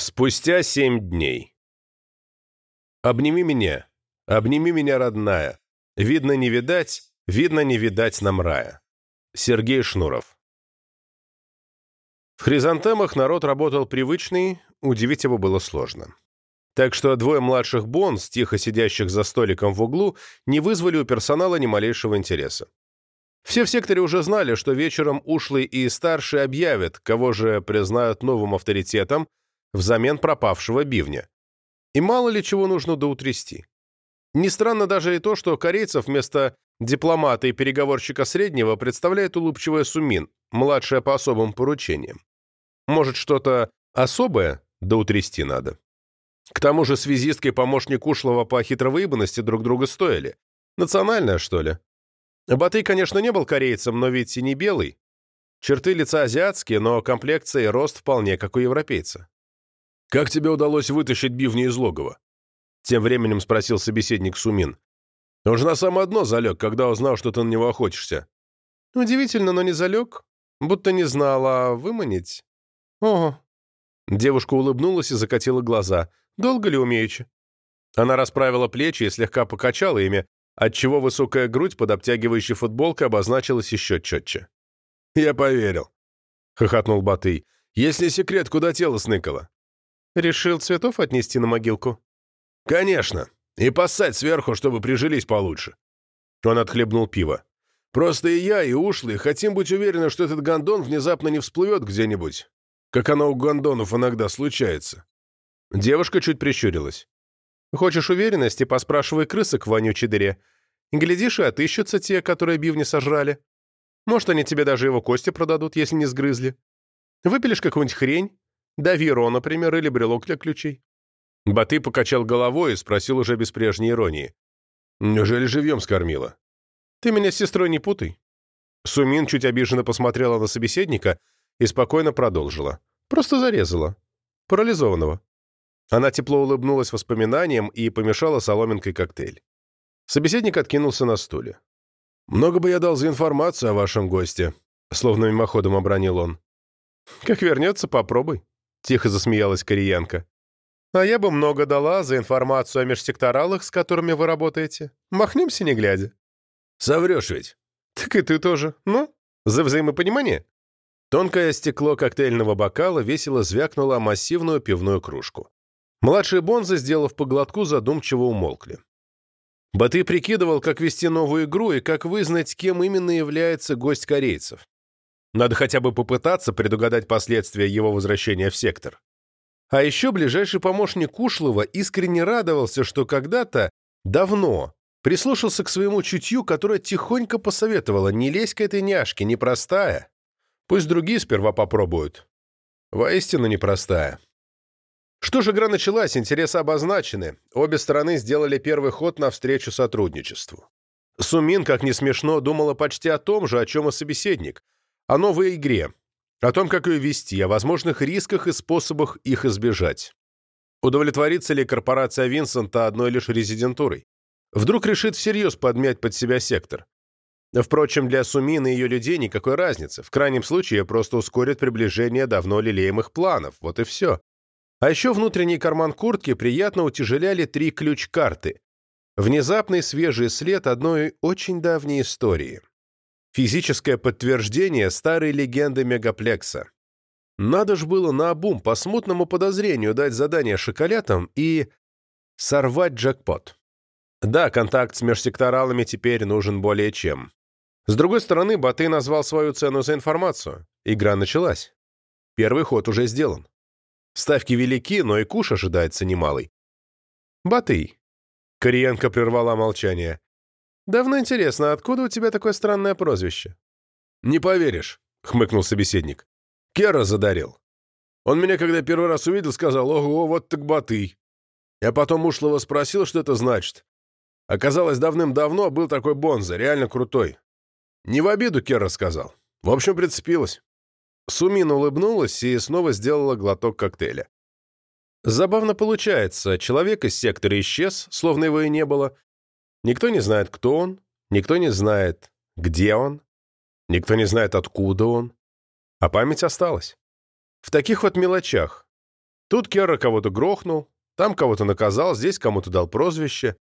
Спустя семь дней. Обними меня, обними меня, родная. Видно не видать, видно не видать нам рая. Сергей Шнуров. В хризантемах народ работал привычный, удивить его было сложно. Так что двое младших бонс, тихо сидящих за столиком в углу, не вызвали у персонала ни малейшего интереса. Все в секторе уже знали, что вечером ушлый и старший объявят, кого же признают новым авторитетом, взамен пропавшего бивня. И мало ли чего нужно доутрясти. Не странно даже и то, что корейцев вместо дипломата и переговорщика среднего представляет улыбчивая Сумин, младшая по особым поручениям. Может, что-то особое доутрясти надо? К тому же связистка и помощник ушлого по хитровыебанности друг друга стоили. Национальная, что ли? Батый, конечно, не был корейцем, но ведь и не белый. Черты лица азиатские, но комплекция и рост вполне как у европейца. «Как тебе удалось вытащить бивни из логова?» Тем временем спросил собеседник Сумин. «Он же на самое дно залег, когда узнал, что ты на него охотишься». «Удивительно, но не залег. Будто не знал, а выманить...» «Ого». Девушка улыбнулась и закатила глаза. «Долго ли умеючи?» Она расправила плечи и слегка покачала ими, отчего высокая грудь под обтягивающей футболкой обозначилась еще четче. «Я поверил», — хохотнул Батый. «Если секрет, куда тело сныкало?» Решил цветов отнести на могилку? Конечно. И поссать сверху, чтобы прижились получше. Он отхлебнул пиво. Просто и я, и ушлый хотим быть уверены, что этот гондон внезапно не всплывет где-нибудь, как оно у гондонов иногда случается. Девушка чуть прищурилась. Хочешь уверенности, поспрашивай крысок в вонючей дыре. Глядишь, и отыщутся те, которые бивни сожрали. Может, они тебе даже его кости продадут, если не сгрызли. Выпилишь какую-нибудь хрень, Давиро, например, или брелок для ключей. Баты покачал головой и спросил уже без прежней иронии. «Неужели живьем скормила?» «Ты меня с сестрой не путай». Сумин чуть обиженно посмотрела на собеседника и спокойно продолжила. «Просто зарезала. Парализованного». Она тепло улыбнулась воспоминаниям и помешала соломинкой коктейль. Собеседник откинулся на стуле. «Много бы я дал за информацию о вашем госте», — словно мимоходом обронил он. «Как вернется, попробуй», — тихо засмеялась кореянка. «А я бы много дала за информацию о межсекторалах, с которыми вы работаете. Махнемся, не глядя». «Соврешь ведь». «Так и ты тоже. Ну, за взаимопонимание?» Тонкое стекло коктейльного бокала весело звякнуло о массивную пивную кружку. Младшие Бонзы, сделав поглотку, задумчиво умолкли. Баты прикидывал, как вести новую игру и как вызнать, кем именно является гость корейцев. Надо хотя бы попытаться предугадать последствия его возвращения в сектор. А еще ближайший помощник Ушлова искренне радовался, что когда-то, давно, прислушался к своему чутью, которое тихонько посоветовало «не лезь к этой няшке, непростая. Пусть другие сперва попробуют». Воистину непростая. Что же игра началась, интересы обозначены. Обе стороны сделали первый ход навстречу сотрудничеству. Сумин, как не смешно, думала почти о том же, о чем и собеседник – о новой игре, о том, как ее вести, о возможных рисках и способах их избежать. Удовлетворится ли корпорация Винсента одной лишь резидентурой? Вдруг решит всерьез подмять под себя сектор? Впрочем, для Сумины и ее людей никакой разницы. В крайнем случае, просто ускорит приближение давно лелеемых планов. Вот и все. А еще внутренний карман куртки приятно утяжеляли три ключ-карты. Внезапный свежий след одной очень давней истории. Физическое подтверждение старой легенды Мегаплекса. Надо ж было наобум по смутному подозрению дать задание шоколятам и сорвать джекпот. Да, контакт с межсекторалами теперь нужен более чем. С другой стороны, Батый назвал свою цену за информацию. Игра началась. Первый ход уже сделан. Ставки велики, но и куш ожидается немалый. Батый. Кориенко прервала молчание. «Давно интересно, откуда у тебя такое странное прозвище?» «Не поверишь», — хмыкнул собеседник. «Кера задарил. Он меня, когда первый раз увидел, сказал, ого, вот так баты. Я потом ушлого спросил, что это значит. Оказалось, давным-давно был такой Бонза, реально крутой. Не в обиду Кера сказал. В общем, прицепилась». Сумин улыбнулась и снова сделала глоток коктейля. Забавно получается, человек из сектора исчез, словно его и не было, Никто не знает, кто он, никто не знает, где он, никто не знает, откуда он. А память осталась. В таких вот мелочах. Тут Керра кого-то грохнул, там кого-то наказал, здесь кому-то дал прозвище.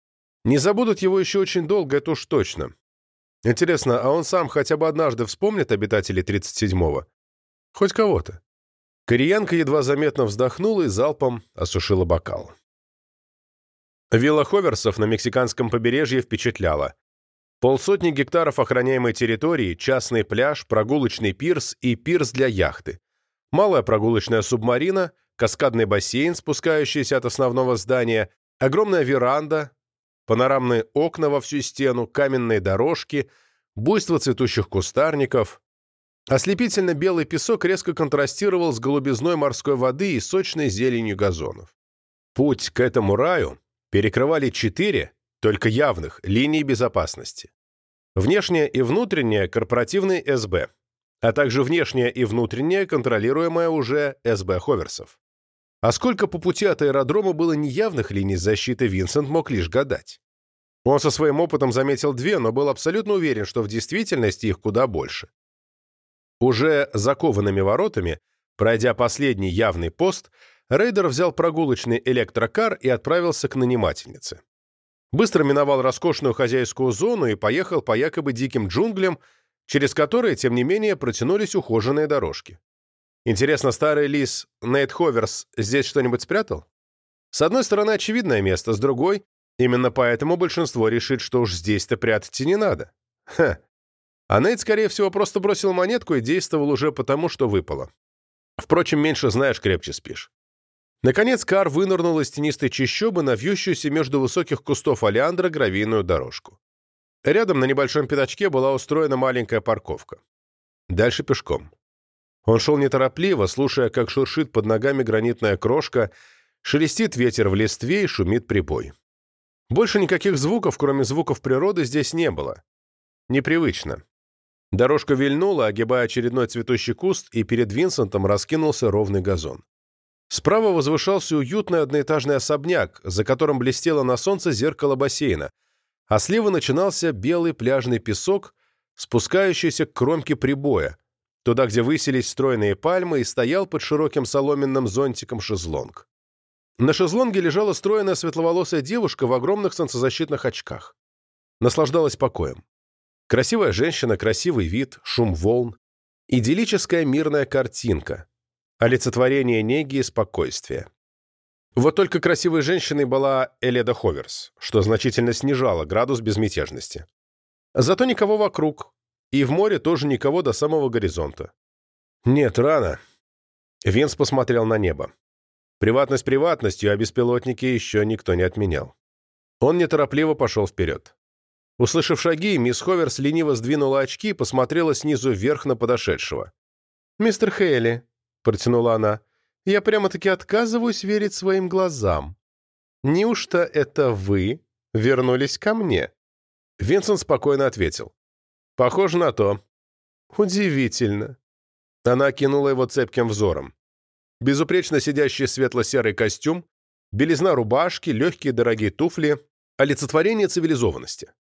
Не забудут его еще очень долго, это уж точно. Интересно, а он сам хотя бы однажды вспомнит обитателей 37-го? Хоть кого-то. Кореянка едва заметно вздохнула и залпом осушила бокал. Вилла Ховерсов на мексиканском побережье впечатляла. Полсотни гектаров охраняемой территории, частный пляж, прогулочный пирс и пирс для яхты. Малая прогулочная субмарина, каскадный бассейн, спускающийся от основного здания, огромная веранда, панорамные окна во всю стену, каменные дорожки, буйство цветущих кустарников. Ослепительно белый песок резко контрастировал с голубизной морской воды и сочной зеленью газонов. Путь к этому раю перекрывали четыре, только явных, линии безопасности. Внешняя и внутренняя – корпоративный СБ, а также внешняя и внутренняя, контролируемая уже СБ Ховерсов. А сколько по пути от аэродрома было неявных линий защиты, Винсент мог лишь гадать. Он со своим опытом заметил две, но был абсолютно уверен, что в действительности их куда больше. Уже закованными воротами, пройдя последний явный пост, Рейдер взял прогулочный электрокар и отправился к нанимательнице. Быстро миновал роскошную хозяйскую зону и поехал по якобы диким джунглям, через которые, тем не менее, протянулись ухоженные дорожки. Интересно, старый лис Нейт Ховерс здесь что-нибудь спрятал? С одной стороны, очевидное место, с другой, именно поэтому большинство решит, что уж здесь-то прятать и не надо. Ха. А Нейт, скорее всего, просто бросил монетку и действовал уже потому, что выпало. Впрочем, меньше знаешь, крепче спишь. Наконец Кар вынырнул из тенистой чащобы на вьющуюся между высоких кустов олеандра гравийную дорожку. Рядом на небольшом пятачке была устроена маленькая парковка. Дальше пешком. Он шел неторопливо, слушая, как шуршит под ногами гранитная крошка, шелестит ветер в листве и шумит прибой. Больше никаких звуков, кроме звуков природы, здесь не было. Непривычно. Дорожка вильнула, огибая очередной цветущий куст, и перед Винсентом раскинулся ровный газон. Справа возвышался уютный одноэтажный особняк, за которым блестело на солнце зеркало бассейна, а слева начинался белый пляжный песок, спускающийся к кромке прибоя, туда, где высились стройные пальмы, и стоял под широким соломенным зонтиком шезлонг. На шезлонге лежала стройная светловолосая девушка в огромных солнцезащитных очках. Наслаждалась покоем. Красивая женщина, красивый вид, шум волн. Идиллическая мирная картинка. Олицетворение неги и спокойствия. Вот только красивой женщиной была Эледа Ховерс, что значительно снижало градус безмятежности. Зато никого вокруг, и в море тоже никого до самого горизонта. Нет, рано. Венс посмотрел на небо. Приватность приватностью, а беспилотники еще никто не отменял. Он неторопливо пошел вперед. Услышав шаги, мисс Ховерс лениво сдвинула очки и посмотрела снизу вверх на подошедшего. «Мистер Хейли», — протянула она, я прямо-таки отказываюсь верить своим глазам. Неужто это вы вернулись ко мне?» Винсент спокойно ответил. «Похоже на то». «Удивительно». Она кинула его цепким взором. Безупречно сидящий светло-серый костюм, белизна рубашки, легкие дорогие туфли, олицетворение цивилизованности.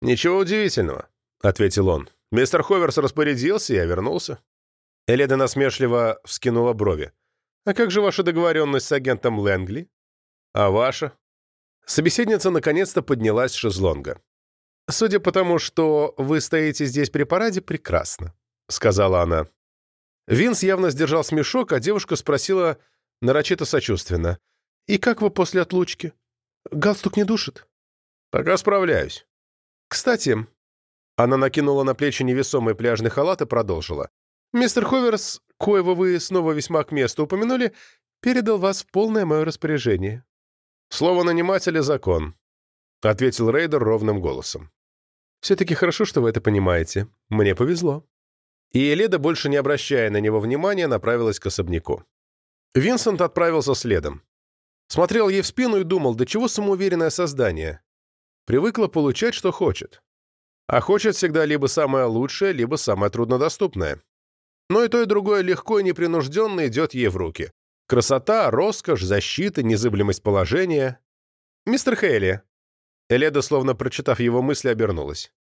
«Ничего удивительного», — ответил он. «Мистер Ховерс распорядился, я вернулся». Эледа насмешливо вскинула брови. «А как же ваша договоренность с агентом Лэнгли?» «А ваша?» Собеседница наконец-то поднялась с шезлонга. «Судя по тому, что вы стоите здесь при параде, прекрасно», — сказала она. Винс явно сдержал смешок, а девушка спросила нарочито сочувственно. «И как вы после отлучки? Галстук не душит?» «Пока справляюсь». «Кстати...» Она накинула на плечи невесомый пляжный халат и продолжила. «Мистер Ховерс коего вы снова весьма к месту упомянули, передал вас в полное мое распоряжение». «Слово нанимателя — закон», — ответил Рейдер ровным голосом. «Все-таки хорошо, что вы это понимаете. Мне повезло». И Эледа, больше не обращая на него внимания, направилась к особняку. Винсент отправился следом. Смотрел ей в спину и думал, до чего самоуверенное создание. Привыкла получать, что хочет. А хочет всегда либо самое лучшее, либо самое труднодоступное. Но и то, и другое легко и непринужденно идет ей в руки. Красота, роскошь, защита, незыблемость положения. «Мистер Хейли!» Эледа, словно прочитав его мысли, обернулась.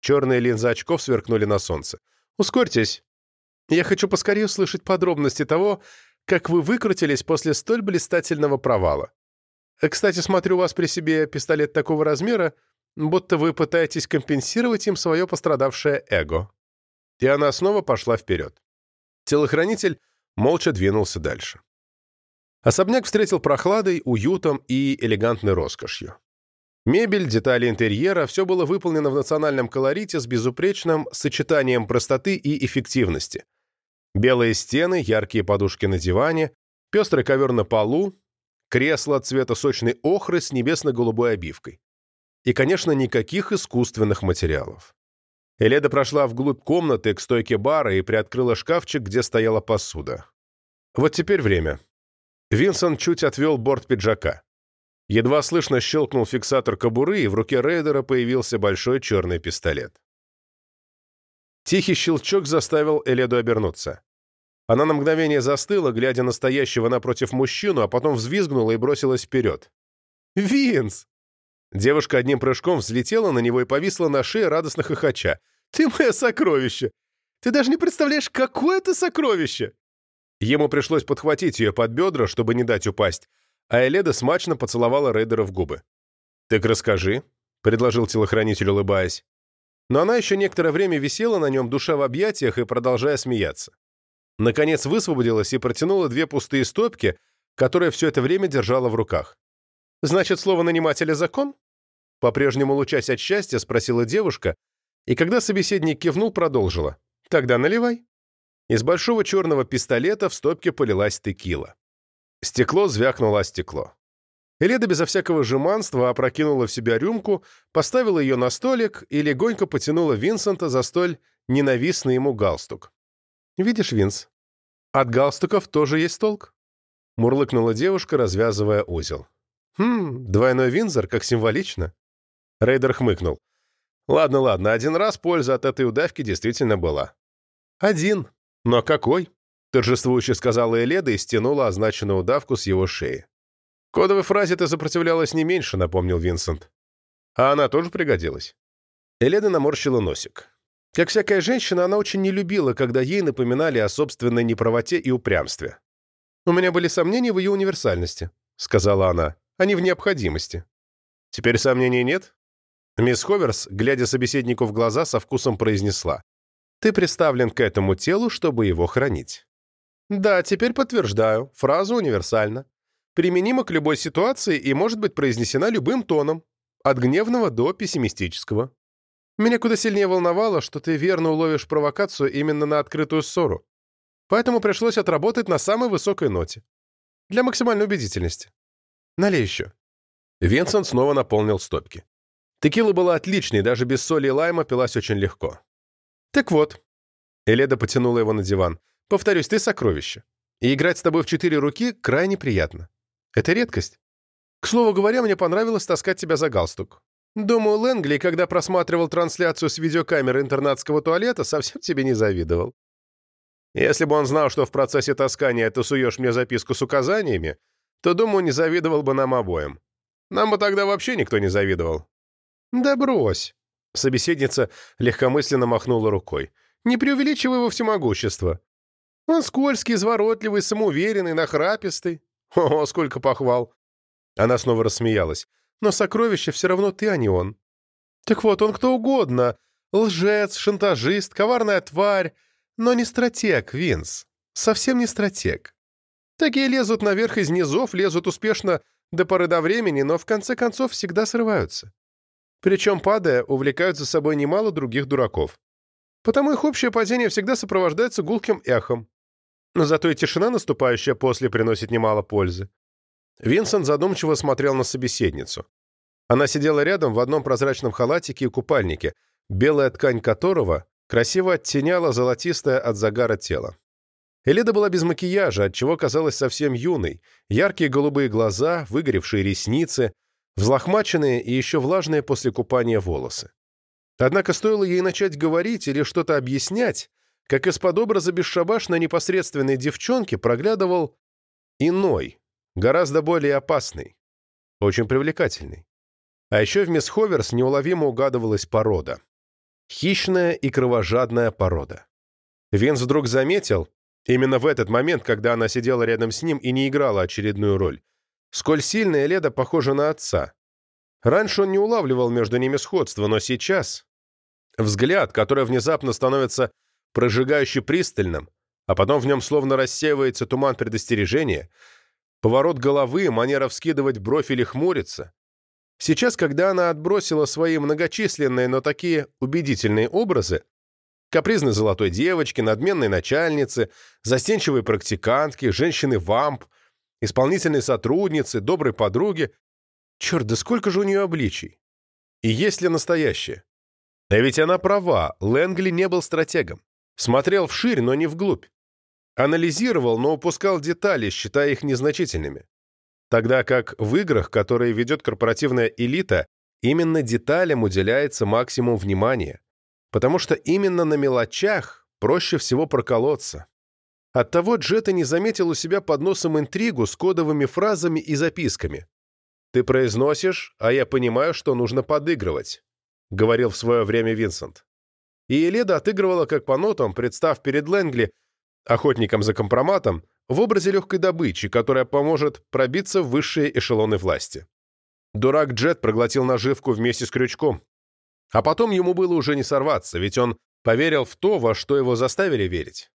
Черные линзы очков сверкнули на солнце. «Ускорьтесь. Я хочу поскорее услышать подробности того, как вы выкрутились после столь блистательного провала. Э, кстати, смотрю, у вас при себе пистолет такого размера, будто вы пытаетесь компенсировать им свое пострадавшее эго». И она снова пошла вперед. Телохранитель молча двинулся дальше. Особняк встретил прохладой, уютом и элегантной роскошью. Мебель, детали интерьера – все было выполнено в национальном колорите с безупречным сочетанием простоты и эффективности. Белые стены, яркие подушки на диване, пестрый ковер на полу, кресло цвета сочной охры с небесно-голубой обивкой. И, конечно, никаких искусственных материалов. Эледа прошла вглубь комнаты к стойке бара и приоткрыла шкафчик, где стояла посуда. Вот теперь время. Винсент чуть отвел борт пиджака. Едва слышно щелкнул фиксатор кобуры, и в руке рейдера появился большой черный пистолет. Тихий щелчок заставил Эледу обернуться. Она на мгновение застыла, глядя на стоящего напротив мужчину, а потом взвизгнула и бросилась вперед. «Винс!» Девушка одним прыжком взлетела на него и повисла на шее, радостно хохоча. «Ты мое сокровище! Ты даже не представляешь, какое это сокровище!» Ему пришлось подхватить ее под бедра, чтобы не дать упасть, а Эледа смачно поцеловала Рейдера в губы. «Так расскажи», — предложил телохранитель, улыбаясь. Но она еще некоторое время висела на нем, душа в объятиях и продолжая смеяться. Наконец высвободилась и протянула две пустые стопки, которые все это время держала в руках. «Значит, слово нанимателя закон?» По-прежнему лучась от счастья, спросила девушка, и когда собеседник кивнул, продолжила. «Тогда наливай». Из большого черного пистолета в стопке полилась текила. Стекло звякнуло стекло. Эледа безо всякого жеманства опрокинула в себя рюмку, поставила ее на столик и легонько потянула Винсента за столь ненавистный ему галстук. «Видишь, Винс, от галстуков тоже есть толк», — мурлыкнула девушка, развязывая узел. «Хм, двойной виндзор, как символично». Рейдер хмыкнул. «Ладно, ладно, один раз польза от этой удавки действительно была». «Один. Но какой?» — торжествующе сказала Эледа и стянула означенную удавку с его шеи. «Кодовой фразе ты сопротивлялась не меньше», — напомнил Винсент. «А она тоже пригодилась». Эледа наморщила носик. Как всякая женщина, она очень не любила, когда ей напоминали о собственной неправоте и упрямстве. «У меня были сомнения в ее универсальности», — сказала она, — «а не в необходимости». «Теперь сомнений нет?» Мисс Ховерс, глядя собеседнику в глаза, со вкусом произнесла. «Ты приставлен к этому телу, чтобы его хранить». «Да, теперь подтверждаю. Фраза универсальна. Применима к любой ситуации и может быть произнесена любым тоном, от гневного до пессимистического. Меня куда сильнее волновало, что ты верно уловишь провокацию именно на открытую ссору. Поэтому пришлось отработать на самой высокой ноте. Для максимальной убедительности. Налей еще». Винсент снова наполнил стопки. Текила была отличной, даже без соли и лайма пилась очень легко. «Так вот». Эледа потянула его на диван. «Повторюсь, ты сокровище. И играть с тобой в четыре руки крайне приятно. Это редкость. К слову говоря, мне понравилось таскать тебя за галстук. Думаю, Лэнгли, когда просматривал трансляцию с видеокамеры интернатского туалета, совсем тебе не завидовал. Если бы он знал, что в процессе таскания ты суешь мне записку с указаниями, то, думаю, не завидовал бы нам обоим. Нам бы тогда вообще никто не завидовал». «Да брось!» Собеседница легкомысленно махнула рукой. «Не преувеличивай его всемогущество. Он скользкий, изворотливый, самоуверенный, нахрапистый. О, сколько похвал!» Она снова рассмеялась но сокровище все равно ты, а не он. Так вот, он кто угодно. Лжец, шантажист, коварная тварь, но не стратег, Винс. Совсем не стратег. Такие лезут наверх из низов, лезут успешно до поры до времени, но в конце концов всегда срываются. Причем, падая, увлекают за собой немало других дураков. Потому их общее падение всегда сопровождается гулким эхом. Но зато и тишина, наступающая после, приносит немало пользы. Винсент задумчиво смотрел на собеседницу. Она сидела рядом в одном прозрачном халатике и купальнике, белая ткань которого красиво оттеняла золотистое от загара тело. Элида была без макияжа, отчего казалась совсем юной. Яркие голубые глаза, выгоревшие ресницы, взлохмаченные и еще влажные после купания волосы. Однако стоило ей начать говорить или что-то объяснять, как из-под образа бесшабашной непосредственной девчонки проглядывал иной, Гораздо более опасный. Очень привлекательный. А еще в мисс Ховерс неуловимо угадывалась порода. Хищная и кровожадная порода. Винс вдруг заметил, Именно в этот момент, когда она сидела рядом с ним и не играла очередную роль. Сколь сильно Эледа похожа на отца. Раньше он не улавливал между ними сходства, но сейчас... Взгляд, который внезапно становится прожигающе пристальным, а потом в нем словно рассеивается туман предостережения, поворот головы, манера вскидывать бровь или хмуриться. Сейчас, когда она отбросила свои многочисленные, но такие убедительные образы, капризной золотой девочки, надменной начальницы, застенчивой практикантки, женщины-вамп, исполнительной сотрудницы, доброй подруги. Черт, да сколько же у нее обличий! И есть ли настоящее? А ведь она права, Лэнгли не был стратегом. Смотрел вширь, но не вглубь. Анализировал, но упускал детали, считая их незначительными. Тогда как в играх, которые ведет корпоративная элита, именно деталям уделяется максимум внимания. Потому что именно на мелочах проще всего проколоться. Оттого Джета не заметил у себя под носом интригу с кодовыми фразами и записками. «Ты произносишь, а я понимаю, что нужно подыгрывать», — говорил в свое время Винсент. И Эледа отыгрывала как по нотам, представ перед Лэнгли, охотником за компроматом, в образе легкой добычи, которая поможет пробиться в высшие эшелоны власти. Дурак Джет проглотил наживку вместе с крючком. А потом ему было уже не сорваться, ведь он поверил в то, во что его заставили верить.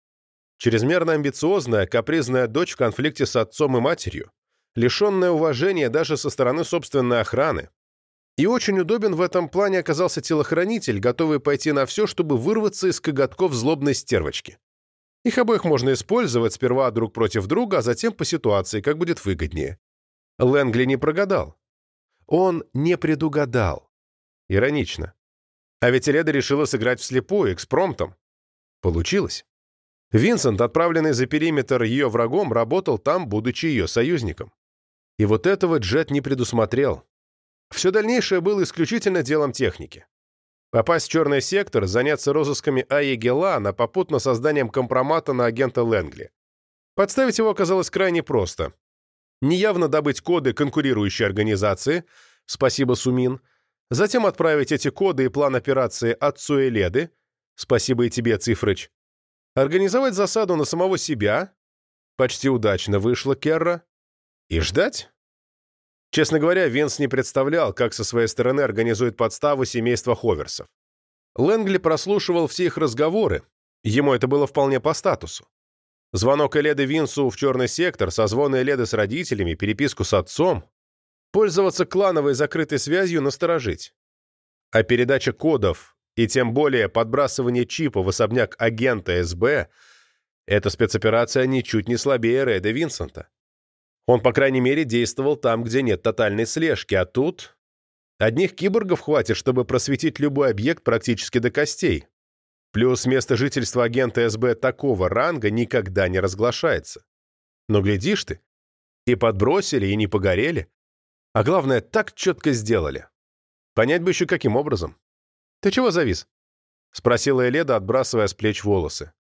Чрезмерно амбициозная, капризная дочь в конфликте с отцом и матерью, лишенная уважения даже со стороны собственной охраны. И очень удобен в этом плане оказался телохранитель, готовый пойти на все, чтобы вырваться из коготков злобной стервочки. Их обоих можно использовать сперва друг против друга, а затем по ситуации, как будет выгоднее. Лэнгли не прогадал. Он не предугадал. Иронично. А ведь Леда решила сыграть вслепую, экспромтом. Получилось. Винсент, отправленный за периметр ее врагом, работал там, будучи ее союзником. И вот этого Джет не предусмотрел. Все дальнейшее было исключительно делом техники. Попасть в черный сектор, заняться розысками Аи Гелана, попутно созданием компромата на агента Лэнгли. Подставить его оказалось крайне просто. Неявно добыть коды конкурирующей организации, спасибо Сумин, затем отправить эти коды и план операции отцу Эледы, спасибо и тебе, Цифрыч, организовать засаду на самого себя, почти удачно вышло Керра, и ждать. Честно говоря, Винс не представлял, как со своей стороны организует подставу семейства Ховерсов. Лэнгли прослушивал все их разговоры, ему это было вполне по статусу. Звонок Эледы Винсу в черный сектор, созвоны Эледы с родителями, переписку с отцом. Пользоваться клановой закрытой связью насторожить. А передача кодов и тем более подбрасывание чипа в особняк агента СБ – эта спецоперация ничуть не слабее Рэда Винсента. Он, по крайней мере, действовал там, где нет тотальной слежки, а тут... Одних киборгов хватит, чтобы просветить любой объект практически до костей. Плюс место жительства агента СБ такого ранга никогда не разглашается. Но глядишь ты, и подбросили, и не погорели. А главное, так четко сделали. Понять бы еще каким образом. «Ты чего завис?» — спросила Эледа, отбрасывая с плеч волосы.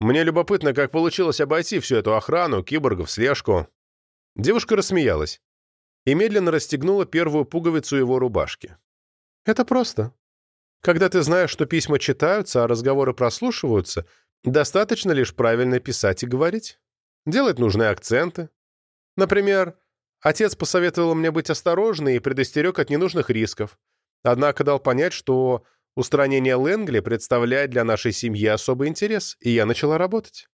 «Мне любопытно, как получилось обойти всю эту охрану, киборгов, слежку. Девушка рассмеялась и медленно расстегнула первую пуговицу его рубашки. «Это просто. Когда ты знаешь, что письма читаются, а разговоры прослушиваются, достаточно лишь правильно писать и говорить. Делать нужные акценты. Например, отец посоветовал мне быть осторожной и предостерег от ненужных рисков, однако дал понять, что устранение Лэнгли представляет для нашей семьи особый интерес, и я начала работать».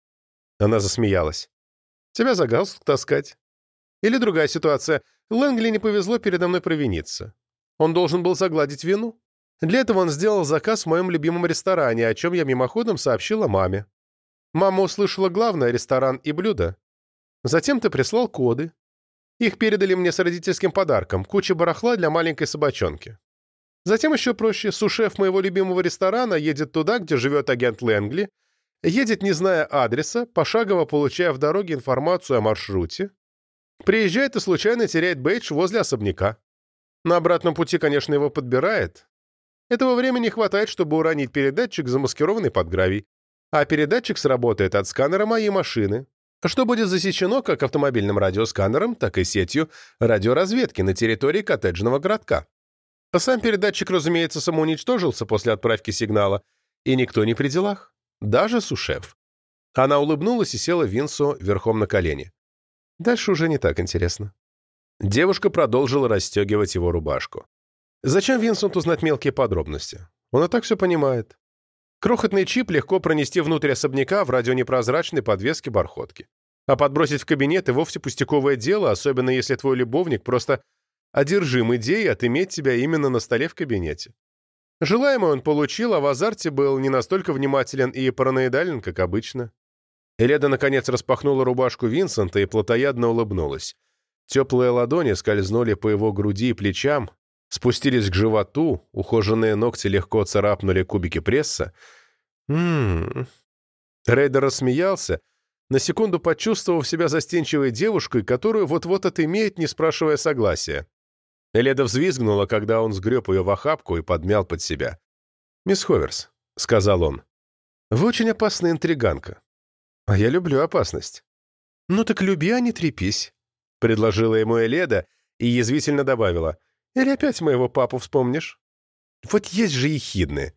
Она засмеялась. «Тебя за галстук таскать. Или другая ситуация. Лэнгли не повезло передо мной провиниться. Он должен был загладить вину. Для этого он сделал заказ в моем любимом ресторане, о чем я мимоходом сообщила маме. Мама услышала главное — ресторан и блюдо. Затем ты прислал коды. Их передали мне с родительским подарком, куча барахла для маленькой собачонки. Затем еще проще, сушеф моего любимого ресторана едет туда, где живет агент Лэнгли, едет, не зная адреса, пошагово получая в дороге информацию о маршруте, Приезжает и случайно теряет бейдж возле особняка. На обратном пути, конечно, его подбирает. Этого времени хватает, чтобы уронить передатчик, замаскированный под гравий. А передатчик сработает от сканера моей машины, что будет засечено как автомобильным радиосканером, так и сетью радиоразведки на территории коттеджного городка. А сам передатчик, разумеется, самоуничтожился после отправки сигнала, и никто не при делах, даже сушеф. Она улыбнулась и села Винсу верхом на колени. Дальше уже не так интересно. Девушка продолжила расстегивать его рубашку. Зачем Винсенту знать мелкие подробности? Он и так все понимает. Крохотный чип легко пронести внутрь особняка в радионепрозрачной подвеске бархотки. А подбросить в кабинет и вовсе пустяковое дело, особенно если твой любовник просто одержим идеей отыметь тебя именно на столе в кабинете. Желаемое он получил, а в азарте был не настолько внимателен и параноидален, как обычно. Эледа, наконец, распахнула рубашку Винсента и плотоядно улыбнулась. Теплые ладони скользнули по его груди и плечам, спустились к животу, ухоженные ногти легко царапнули кубики пресса. «М-м-м...» Рейдер рассмеялся, на секунду почувствовав себя застенчивой девушкой, которую вот-вот отымеет, не спрашивая согласия. Эледа взвизгнула, когда он сгреб ее в охапку и подмял под себя. «Мисс Ховерс», — сказал он, — «вы очень опасная интриганка. А я люблю опасность». «Ну так люби, а не трепись», — предложила ему Эледа и язвительно добавила. «Или опять моего папу вспомнишь?» «Вот есть же ехидны.